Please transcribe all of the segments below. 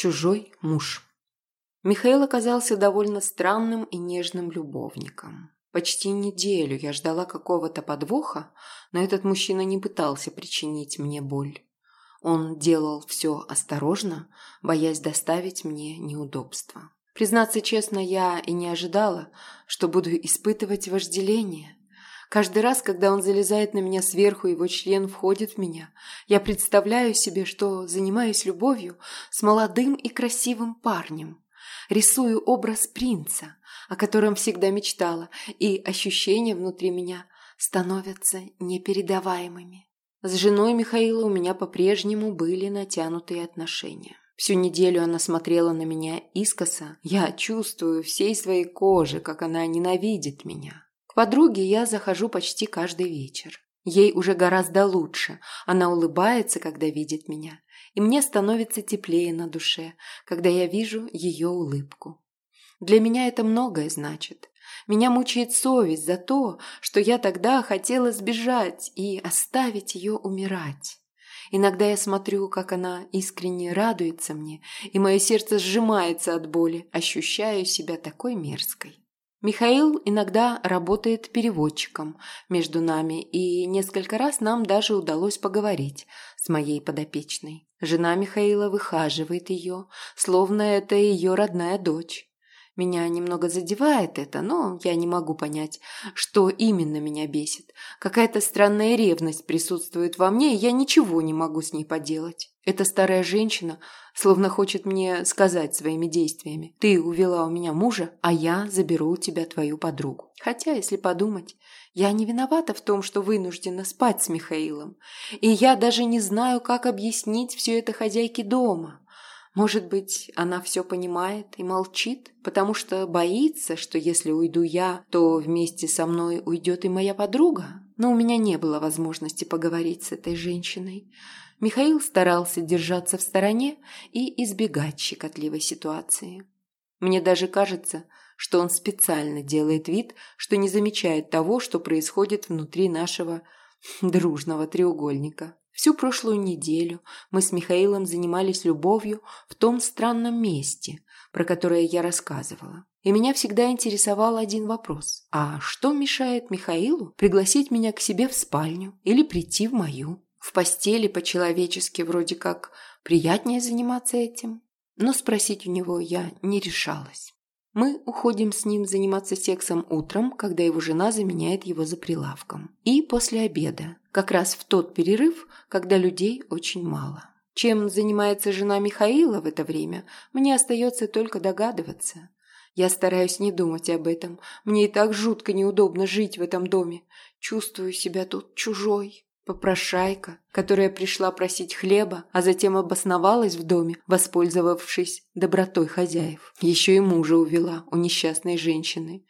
Чужой муж. Михаил оказался довольно странным и нежным любовником. Почти неделю я ждала какого-то подвоха, но этот мужчина не пытался причинить мне боль. Он делал все осторожно, боясь доставить мне неудобства. Признаться честно, я и не ожидала, что буду испытывать вожделение. Каждый раз, когда он залезает на меня сверху, его член входит в меня. Я представляю себе, что занимаюсь любовью с молодым и красивым парнем. Рисую образ принца, о котором всегда мечтала, и ощущения внутри меня становятся непередаваемыми. С женой Михаила у меня по-прежнему были натянутые отношения. Всю неделю она смотрела на меня искоса. Я чувствую всей своей кожей, как она ненавидит меня подруге я захожу почти каждый вечер. Ей уже гораздо лучше. Она улыбается, когда видит меня. И мне становится теплее на душе, когда я вижу ее улыбку. Для меня это многое значит. Меня мучает совесть за то, что я тогда хотела сбежать и оставить ее умирать. Иногда я смотрю, как она искренне радуется мне, и мое сердце сжимается от боли, ощущаю себя такой мерзкой. Михаил иногда работает переводчиком между нами, и несколько раз нам даже удалось поговорить с моей подопечной. Жена Михаила выхаживает ее, словно это ее родная дочь. Меня немного задевает это, но я не могу понять, что именно меня бесит. Какая-то странная ревность присутствует во мне, и я ничего не могу с ней поделать. Эта старая женщина словно хочет мне сказать своими действиями. Ты увела у меня мужа, а я заберу у тебя твою подругу. Хотя, если подумать, я не виновата в том, что вынуждена спать с Михаилом. И я даже не знаю, как объяснить все это хозяйке дома. Может быть, она все понимает и молчит, потому что боится, что если уйду я, то вместе со мной уйдет и моя подруга? Но у меня не было возможности поговорить с этой женщиной. Михаил старался держаться в стороне и избегать щекотливой ситуации. Мне даже кажется, что он специально делает вид, что не замечает того, что происходит внутри нашего дружного треугольника. Всю прошлую неделю мы с Михаилом занимались любовью в том странном месте, про которое я рассказывала. И меня всегда интересовал один вопрос. А что мешает Михаилу пригласить меня к себе в спальню или прийти в мою? В постели по-человечески вроде как приятнее заниматься этим. Но спросить у него я не решалась. Мы уходим с ним заниматься сексом утром, когда его жена заменяет его за прилавком. И после обеда, как раз в тот перерыв, когда людей очень мало. Чем занимается жена Михаила в это время, мне остается только догадываться. Я стараюсь не думать об этом. Мне и так жутко неудобно жить в этом доме. Чувствую себя тут чужой. Попрошайка, которая пришла просить хлеба, а затем обосновалась в доме, воспользовавшись добротой хозяев. Еще и мужа увела у несчастной женщины.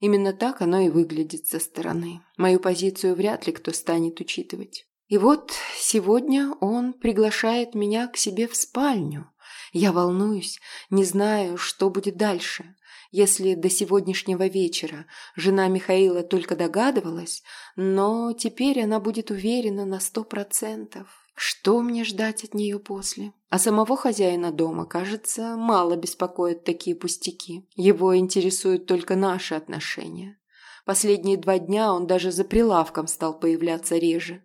Именно так оно и выглядит со стороны. Мою позицию вряд ли кто станет учитывать. И вот сегодня он приглашает меня к себе в спальню. Я волнуюсь, не знаю, что будет дальше. Если до сегодняшнего вечера жена Михаила только догадывалась, но теперь она будет уверена на сто процентов. Что мне ждать от нее после? А самого хозяина дома, кажется, мало беспокоят такие пустяки. Его интересуют только наши отношения. Последние два дня он даже за прилавком стал появляться реже.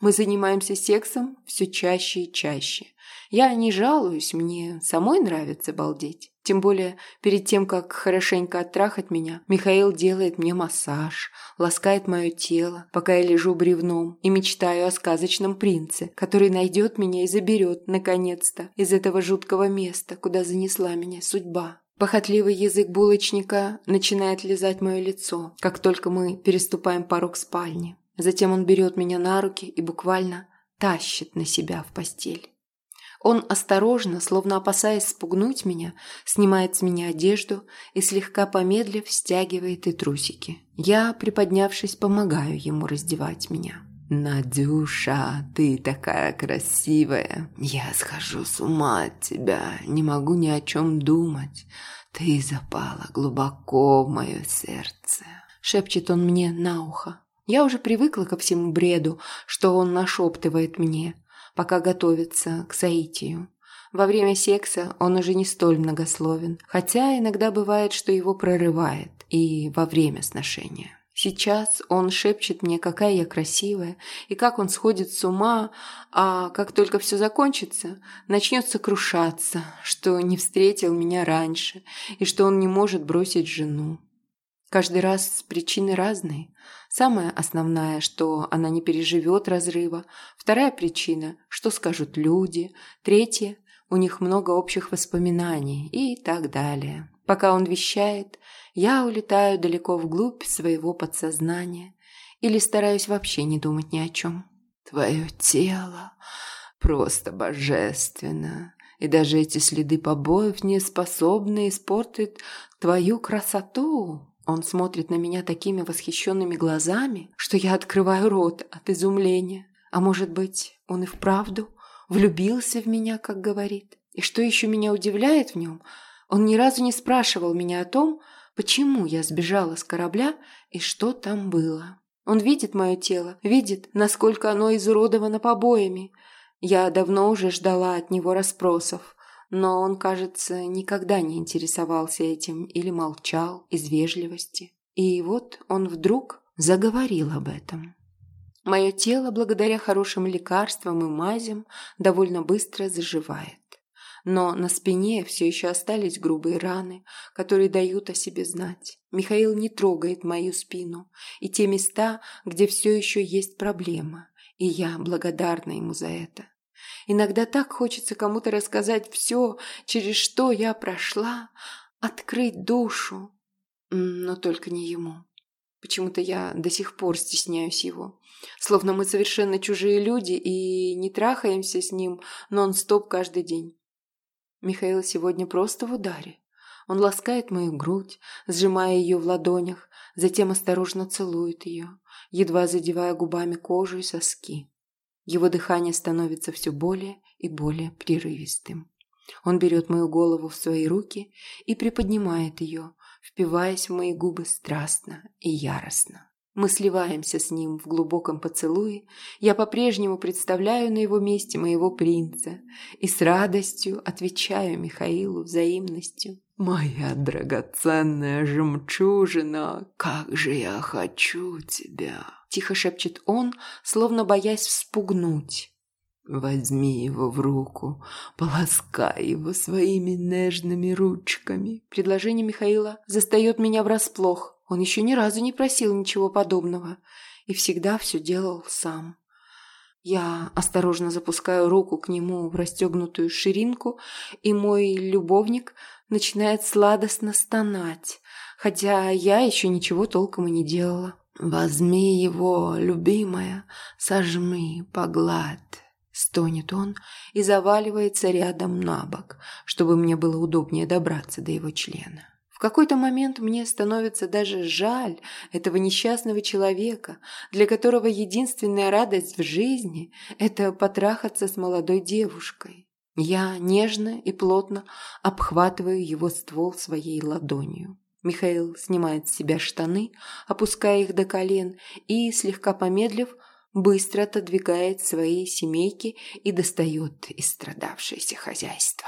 Мы занимаемся сексом все чаще и чаще. Я не жалуюсь, мне самой нравится балдеть. Тем более, перед тем, как хорошенько оттрахать меня, Михаил делает мне массаж, ласкает мое тело, пока я лежу бревном и мечтаю о сказочном принце, который найдет меня и заберет, наконец-то, из этого жуткого места, куда занесла меня судьба. Похотливый язык булочника начинает лизать мое лицо, как только мы переступаем порог спальни. Затем он берет меня на руки и буквально тащит на себя в постель. Он осторожно, словно опасаясь спугнуть меня, снимает с меня одежду и, слегка помедлив, стягивает и трусики. Я, приподнявшись, помогаю ему раздевать меня. «Надюша, ты такая красивая. Я схожу с ума от тебя, не могу ни о чем думать. Ты запала глубоко в мое сердце», — шепчет он мне на ухо. Я уже привыкла ко всему бреду, что он нашептывает мне, пока готовится к соитию. Во время секса он уже не столь многословен, хотя иногда бывает, что его прорывает и во время сношения. Сейчас он шепчет мне, какая я красивая, и как он сходит с ума, а как только все закончится, начнет сокрушаться, что не встретил меня раньше, и что он не может бросить жену. Каждый раз причины разные. Самая основная, что она не переживет разрыва. Вторая причина, что скажут люди. Третья, у них много общих воспоминаний и так далее. Пока он вещает, я улетаю далеко вглубь своего подсознания или стараюсь вообще не думать ни о чем. Твое тело просто божественно, и даже эти следы побоев не способны испортить твою красоту. Он смотрит на меня такими восхищенными глазами, что я открываю рот от изумления. А может быть, он и вправду влюбился в меня, как говорит. И что еще меня удивляет в нем, он ни разу не спрашивал меня о том, почему я сбежала с корабля и что там было. Он видит мое тело, видит, насколько оно изуродовано побоями. Я давно уже ждала от него расспросов но он, кажется, никогда не интересовался этим или молчал из вежливости. И вот он вдруг заговорил об этом. Мое тело, благодаря хорошим лекарствам и мазям, довольно быстро заживает. Но на спине все еще остались грубые раны, которые дают о себе знать. Михаил не трогает мою спину и те места, где все еще есть проблема, и я благодарна ему за это. Иногда так хочется кому-то рассказать все, через что я прошла, открыть душу. Но только не ему. Почему-то я до сих пор стесняюсь его. Словно мы совершенно чужие люди и не трахаемся с ним нон-стоп каждый день. Михаил сегодня просто в ударе. Он ласкает мою грудь, сжимая ее в ладонях, затем осторожно целует ее, едва задевая губами кожу и соски. Его дыхание становится все более и более прерывистым. Он берет мою голову в свои руки и приподнимает ее, впиваясь в мои губы страстно и яростно. Мы сливаемся с ним в глубоком поцелуе. Я по-прежнему представляю на его месте моего принца и с радостью отвечаю Михаилу взаимностью. «Моя драгоценная жемчужина, как же я хочу тебя!» Тихо шепчет он, словно боясь вспугнуть. Возьми его в руку, полоскай его своими нежными ручками. Предложение Михаила застает меня врасплох. Он еще ни разу не просил ничего подобного и всегда все делал сам. Я осторожно запускаю руку к нему в расстегнутую ширинку, и мой любовник начинает сладостно стонать, хотя я еще ничего толком и не делала. «Возьми его, любимая, сожми, погладь», — стонет он и заваливается рядом на бок, чтобы мне было удобнее добраться до его члена. В какой-то момент мне становится даже жаль этого несчастного человека, для которого единственная радость в жизни – это потрахаться с молодой девушкой. Я нежно и плотно обхватываю его ствол своей ладонью. Михаил снимает с себя штаны, опуская их до колен и, слегка помедлив, быстро отодвигает свои семейки и достает истрадавшееся хозяйство.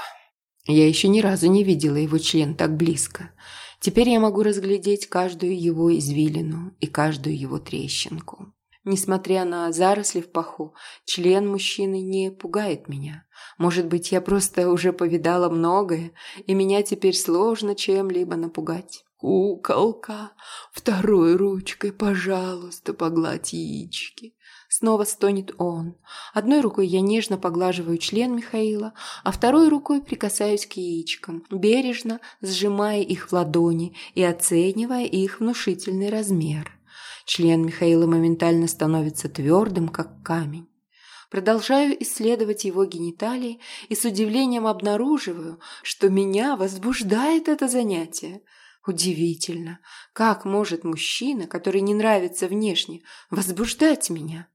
Я еще ни разу не видела его член так близко. Теперь я могу разглядеть каждую его извилину и каждую его трещинку. Несмотря на заросли в паху, член мужчины не пугает меня. Может быть, я просто уже повидала многое, и меня теперь сложно чем-либо напугать. «Куколка, второй ручкой, пожалуйста, погладь яички. Снова стонет он. Одной рукой я нежно поглаживаю член Михаила, а второй рукой прикасаюсь к яичкам, бережно сжимая их в ладони и оценивая их внушительный размер. Член Михаила моментально становится твердым, как камень. Продолжаю исследовать его гениталии и с удивлением обнаруживаю, что меня возбуждает это занятие. Удивительно, как может мужчина, который не нравится внешне, возбуждать меня?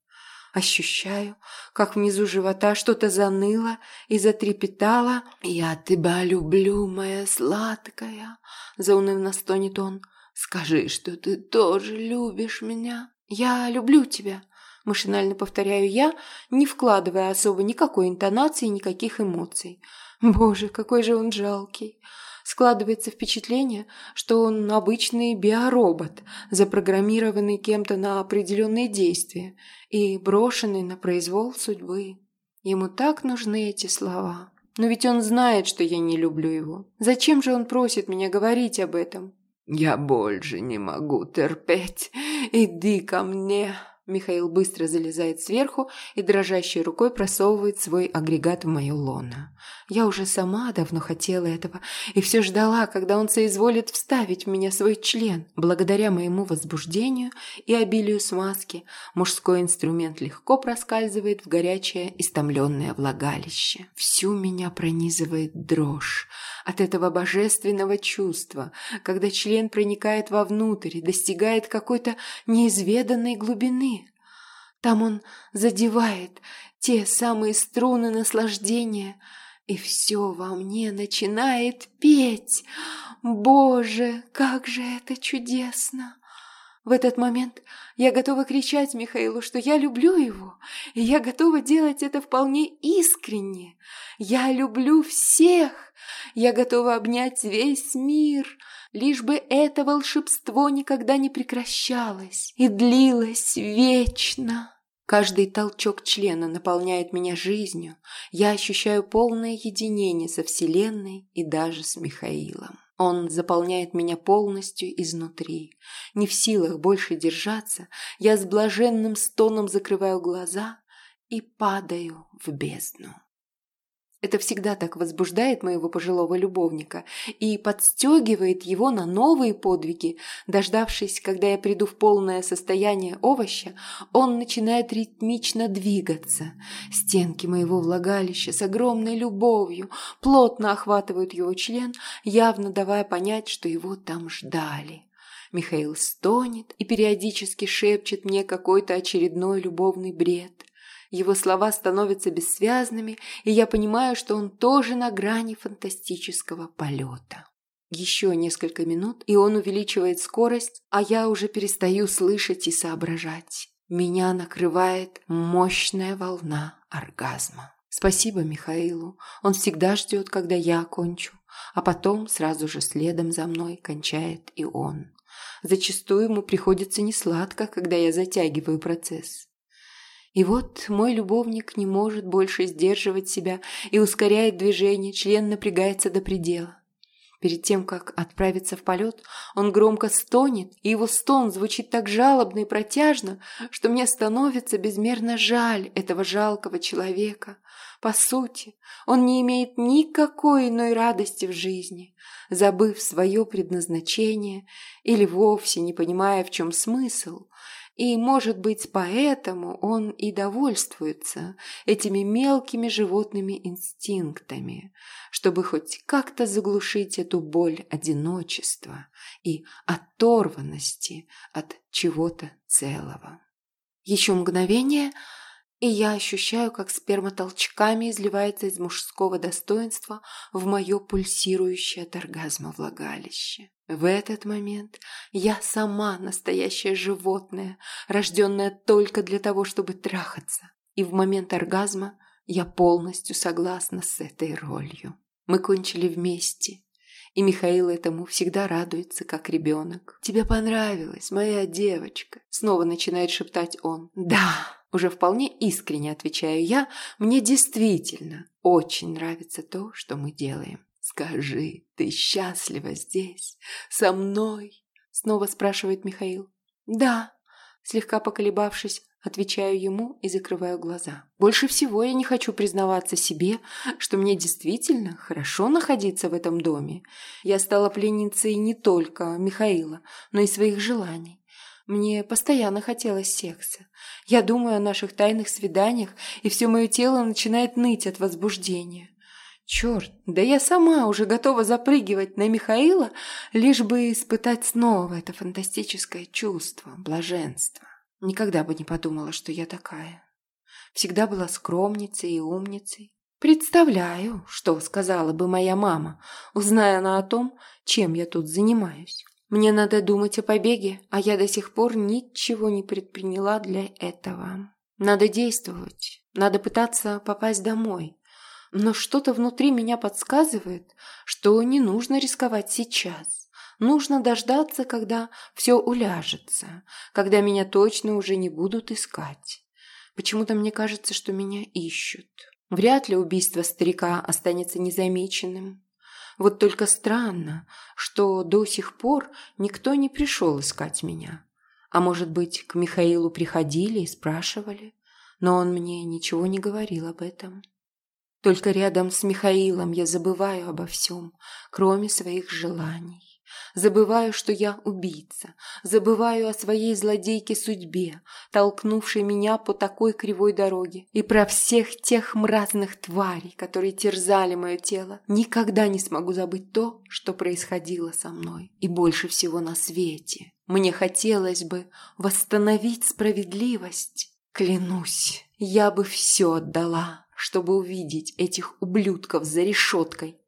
Ощущаю, как внизу живота что-то заныло и затрепетало. «Я тебя люблю, моя сладкая!» – заунывно стонет он. «Скажи, что ты тоже любишь меня!» «Я люблю тебя!» Машинально повторяю я, не вкладывая особо никакой интонации, никаких эмоций. Боже, какой же он жалкий. Складывается впечатление, что он обычный биоробот, запрограммированный кем-то на определенные действия и брошенный на произвол судьбы. Ему так нужны эти слова. Но ведь он знает, что я не люблю его. Зачем же он просит меня говорить об этом? «Я больше не могу терпеть. Иди ко мне!» Михаил быстро залезает сверху и дрожащей рукой просовывает свой агрегат в мою лоно. Я уже сама давно хотела этого и все ждала, когда он соизволит вставить в меня свой член. Благодаря моему возбуждению и обилию смазки, мужской инструмент легко проскальзывает в горячее истомленное влагалище. Всю меня пронизывает дрожь от этого божественного чувства, когда член проникает вовнутрь и достигает какой-то неизведанной глубины. Там он задевает те самые струны наслаждения, и все во мне начинает петь. Боже, как же это чудесно! В этот момент я готова кричать Михаилу, что я люблю его, и я готова делать это вполне искренне. Я люблю всех, я готова обнять весь мир, лишь бы это волшебство никогда не прекращалось и длилось вечно. Каждый толчок члена наполняет меня жизнью. Я ощущаю полное единение со Вселенной и даже с Михаилом. Он заполняет меня полностью изнутри. Не в силах больше держаться, я с блаженным стоном закрываю глаза и падаю в бездну. Это всегда так возбуждает моего пожилого любовника и подстегивает его на новые подвиги. Дождавшись, когда я приду в полное состояние овоща, он начинает ритмично двигаться. Стенки моего влагалища с огромной любовью плотно охватывают его член, явно давая понять, что его там ждали. Михаил стонет и периодически шепчет мне какой-то очередной любовный бред. Его слова становятся бессвязными, и я понимаю, что он тоже на грани фантастического полета. Еще несколько минут, и он увеличивает скорость, а я уже перестаю слышать и соображать. Меня накрывает мощная волна оргазма. Спасибо Михаилу. Он всегда ждет, когда я окончу, а потом сразу же следом за мной кончает и он. Зачастую ему приходится несладко, когда я затягиваю процесс. И вот мой любовник не может больше сдерживать себя и ускоряет движение, член напрягается до предела. Перед тем, как отправиться в полет, он громко стонет, и его стон звучит так жалобно и протяжно, что мне становится безмерно жаль этого жалкого человека. По сути, он не имеет никакой иной радости в жизни, забыв свое предназначение или вовсе не понимая, в чем смысл – и, может быть, поэтому он и довольствуется этими мелкими животными инстинктами, чтобы хоть как-то заглушить эту боль одиночества и оторванности от чего-то целого. Еще мгновение – и я ощущаю, как сперма толчками изливается из мужского достоинства в мое пульсирующее от оргазма влагалище. В этот момент я сама настоящее животное, рожденное только для того, чтобы трахаться. И в момент оргазма я полностью согласна с этой ролью. Мы кончили вместе, и Михаил этому всегда радуется, как ребенок. «Тебе понравилось, моя девочка?» Снова начинает шептать он. «Да!» Уже вполне искренне отвечаю я, мне действительно очень нравится то, что мы делаем. «Скажи, ты счастлива здесь, со мной?» Снова спрашивает Михаил. «Да», слегка поколебавшись, отвечаю ему и закрываю глаза. Больше всего я не хочу признаваться себе, что мне действительно хорошо находиться в этом доме. Я стала пленницей не только Михаила, но и своих желаний. Мне постоянно хотелось секса. Я думаю о наших тайных свиданиях, и все мое тело начинает ныть от возбуждения. Черт, да я сама уже готова запрыгивать на Михаила, лишь бы испытать снова это фантастическое чувство, блаженство. Никогда бы не подумала, что я такая. Всегда была скромницей и умницей. Представляю, что сказала бы моя мама, узная она о том, чем я тут занимаюсь. Мне надо думать о побеге, а я до сих пор ничего не предприняла для этого. Надо действовать, надо пытаться попасть домой. Но что-то внутри меня подсказывает, что не нужно рисковать сейчас. Нужно дождаться, когда все уляжется, когда меня точно уже не будут искать. Почему-то мне кажется, что меня ищут. Вряд ли убийство старика останется незамеченным. Вот только странно, что до сих пор никто не пришел искать меня. А может быть, к Михаилу приходили и спрашивали, но он мне ничего не говорил об этом. Только рядом с Михаилом я забываю обо всем, кроме своих желаний. Забываю, что я убийца. Забываю о своей злодейке судьбе, толкнувшей меня по такой кривой дороге. И про всех тех мразных тварей, которые терзали мое тело. Никогда не смогу забыть то, что происходило со мной. И больше всего на свете. Мне хотелось бы восстановить справедливость. Клянусь, я бы все отдала, чтобы увидеть этих ублюдков за решеткой